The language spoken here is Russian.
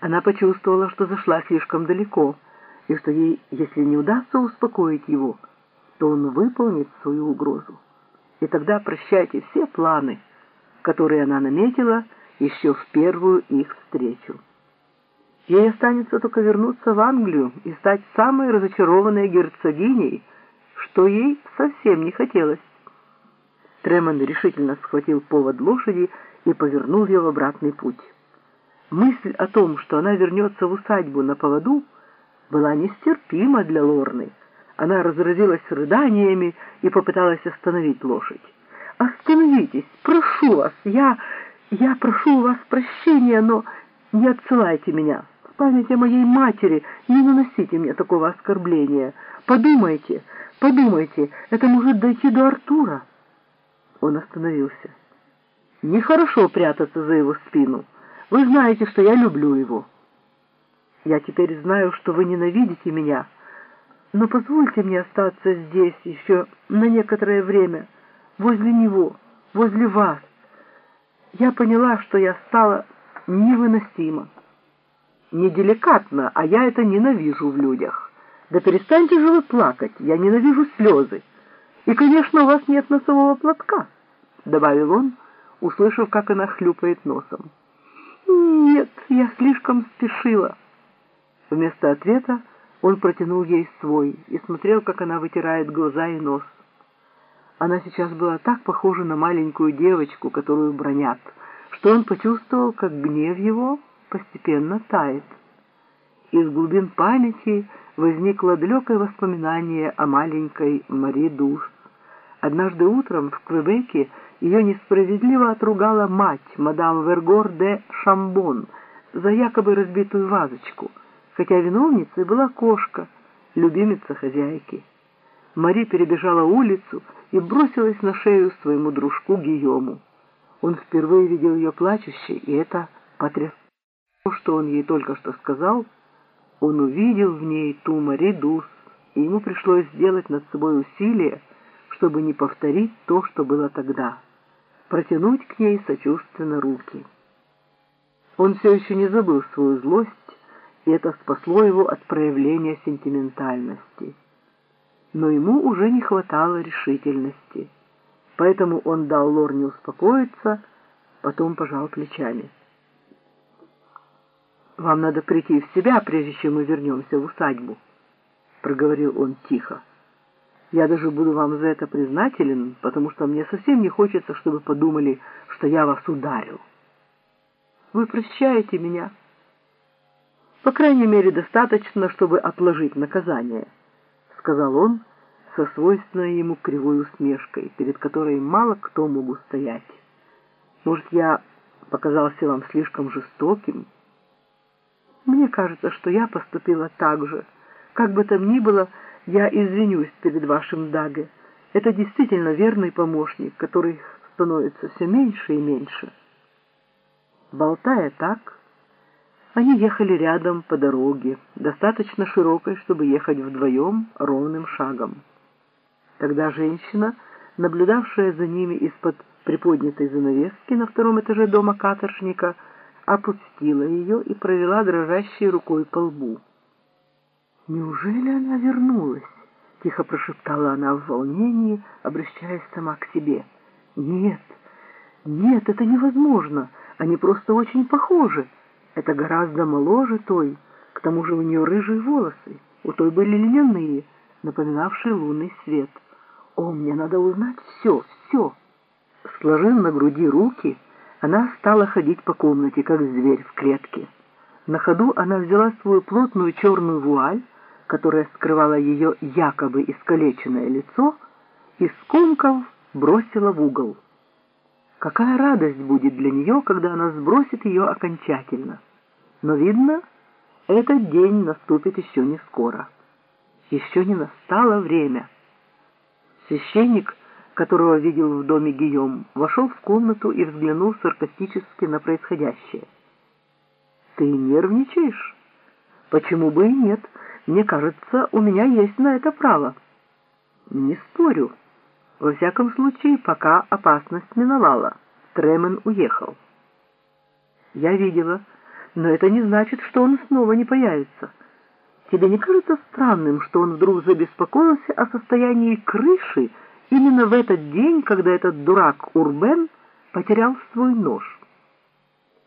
Она почувствовала, что зашла слишком далеко, и что ей, если не удастся успокоить его, то он выполнит свою угрозу. И тогда прощайте все планы, которые она наметила еще в первую их встречу. Ей останется только вернуться в Англию и стать самой разочарованной герцогиней, что ей совсем не хотелось. Тремон решительно схватил повод лошади и повернул ее в обратный путь. Мысль о том, что она вернется в усадьбу на поводу, была нестерпима для Лорны. Она разразилась рыданиями и попыталась остановить лошадь. «Остановитесь! Прошу вас! Я... я прошу у вас прощения, но не отсылайте меня. В память о моей матери не наносите мне такого оскорбления. Подумайте, подумайте, это может дойти до Артура». Он остановился. «Нехорошо прятаться за его спину. Вы знаете, что я люблю его. Я теперь знаю, что вы ненавидите меня» но позвольте мне остаться здесь еще на некоторое время, возле него, возле вас. Я поняла, что я стала невыносима. Неделикатно, а я это ненавижу в людях. Да перестаньте же вы плакать, я ненавижу слезы. И, конечно, у вас нет носового платка, — добавил он, услышав, как она хлюпает носом. Нет, я слишком спешила. Вместо ответа он протянул ей свой и смотрел, как она вытирает глаза и нос. Она сейчас была так похожа на маленькую девочку, которую бронят, что он почувствовал, как гнев его постепенно тает. Из глубин памяти возникло далекое воспоминание о маленькой Мари Душ. Однажды утром в Квебеке ее несправедливо отругала мать, мадам Вергор де Шамбон, за якобы разбитую вазочку — хотя виновницей была кошка, любимица хозяйки. Мари перебежала улицу и бросилась на шею своему дружку Гийому. Он впервые видел ее плачущей, и это потрясло. То, что он ей только что сказал, он увидел в ней ту Мари Дус, и ему пришлось сделать над собой усилие, чтобы не повторить то, что было тогда, протянуть к ней сочувственно руки. Он все еще не забыл свою злость, и это спасло его от проявления сентиментальности. Но ему уже не хватало решительности, поэтому он дал Лорне успокоиться, потом пожал плечами. «Вам надо прийти в себя, прежде чем мы вернемся в усадьбу», — проговорил он тихо. «Я даже буду вам за это признателен, потому что мне совсем не хочется, чтобы подумали, что я вас ударил. Вы прощаете меня?» По крайней мере, достаточно, чтобы отложить наказание, сказал он со свойственной ему кривой усмешкой, перед которой мало кто мог устоять. Может, я показался вам слишком жестоким? Мне кажется, что я поступила так же. Как бы там ни было, я извинюсь перед вашим Даге. Это действительно верный помощник, который становится все меньше и меньше. Болтая так, они ехали рядом по дороге, достаточно широкой, чтобы ехать вдвоем ровным шагом. Тогда женщина, наблюдавшая за ними из-под приподнятой занавески на втором этаже дома каторжника, опустила ее и провела дрожащей рукой по лбу. «Неужели она вернулась?» — тихо прошептала она в волнении, обращаясь сама к себе. «Нет, нет, это невозможно. Они просто очень похожи». Это гораздо моложе той, к тому же у нее рыжие волосы, у той были льняные, напоминавшие лунный свет. О, мне надо узнать все, все. Сложив на груди руки, она стала ходить по комнате, как зверь в клетке. На ходу она взяла свою плотную черную вуаль, которая скрывала ее якобы искалеченное лицо, и скомков бросила в угол. Какая радость будет для нее, когда она сбросит ее окончательно. Но, видно, этот день наступит еще не скоро. Еще не настало время. Священник, которого видел в доме Гийом, вошел в комнату и взглянул саркастически на происходящее. «Ты нервничаешь?» «Почему бы и нет? Мне кажется, у меня есть на это право». «Не спорю». Во всяком случае, пока опасность миновала. Тремен уехал. Я видела, но это не значит, что он снова не появится. Тебе не кажется странным, что он вдруг забеспокоился о состоянии крыши именно в этот день, когда этот дурак Урбен потерял свой нож?